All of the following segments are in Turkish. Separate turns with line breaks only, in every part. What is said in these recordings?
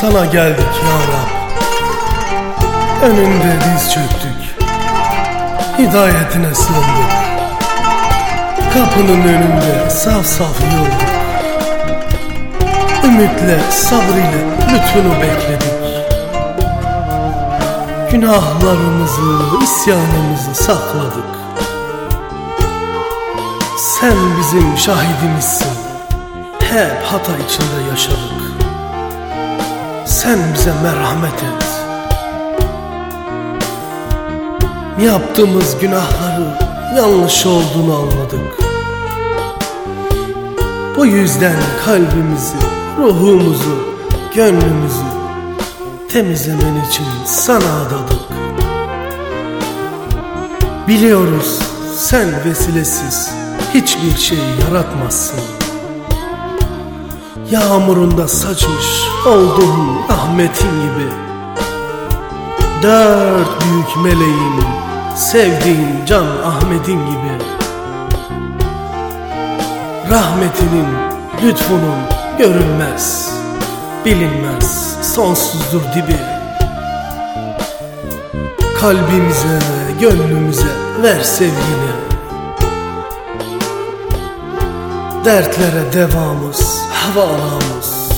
Sana geldik ya Rab. Önünde diz çöktük. Hidayetine sığındık. Kapının önünde saf saf yıldık Ümitle, sabrıyla lütfunu bekledik. Günahlarımızı, isyanımızı sakladık. Sen bizim şahidimizsin. Hep hata içinde yaşadık Sen bize merhamet et Yaptığımız günahları yanlış olduğunu anladık Bu yüzden kalbimizi, ruhumuzu, gönlümüzü temizlemen için sana adadık. Biliyoruz sen vesilesiz hiçbir şey yaratmazsın. Yağmurunda saçmış olduğun rahmetin gibi. Dört büyük meleğin sevdiğin can Ahmet'in gibi. Rahmetinin, lütfunun görülmez, bilinmez, sonsuzdur dibi. Kalbimize, gönlümüze ver sevgini. Dertlere devamız, havalımız.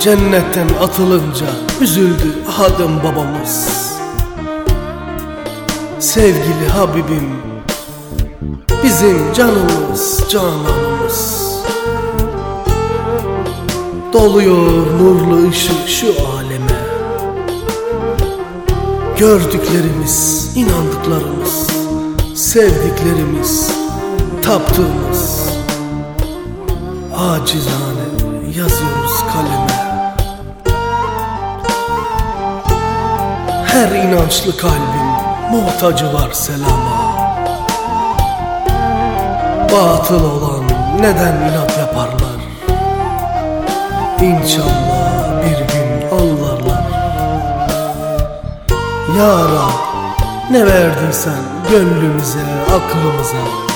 Cennetten atılınca üzüldü Adem babamız. Sevgili Habibim, bizim canımız, cananımız. Doluyor nurlu ışık şu aleme Gördüklerimiz, inandıklarımız Sevdiklerimiz, taptığımız Acizane yazıyoruz kaleme. Her inançlı kalbin muhtacı var selama. Batıl olan neden inat yaparlar? İnşallah bir gün anlarlar. Ya Rab ne verdiysen gönlümüze, aklımıza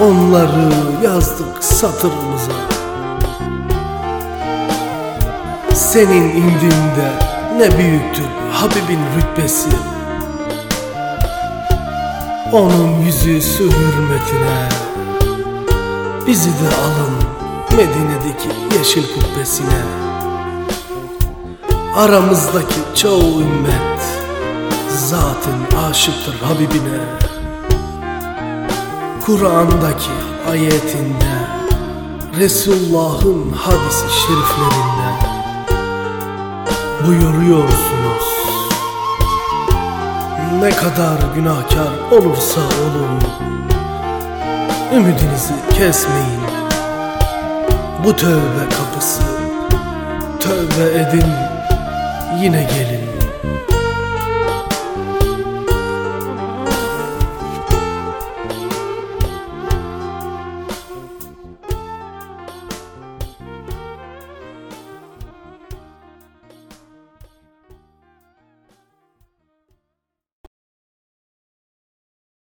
Onları yazdık satırımıza. Senin indinde ne büyüktür Habibin rütbesi. Onun yüzü su hürmetine. Bizi de alın Medine'deki yeşil kubbesine. Aramızdaki çoğu ümmet Zaten aşıktır Habibine Kur'an'daki ayetinde Resulullah'ın hadisi şeriflerinde Buyuruyorsunuz. Ne kadar günahkar olursa olun Ümidinizi kesmeyin. Bu tövbe kapısı Tövbe edin yine gelin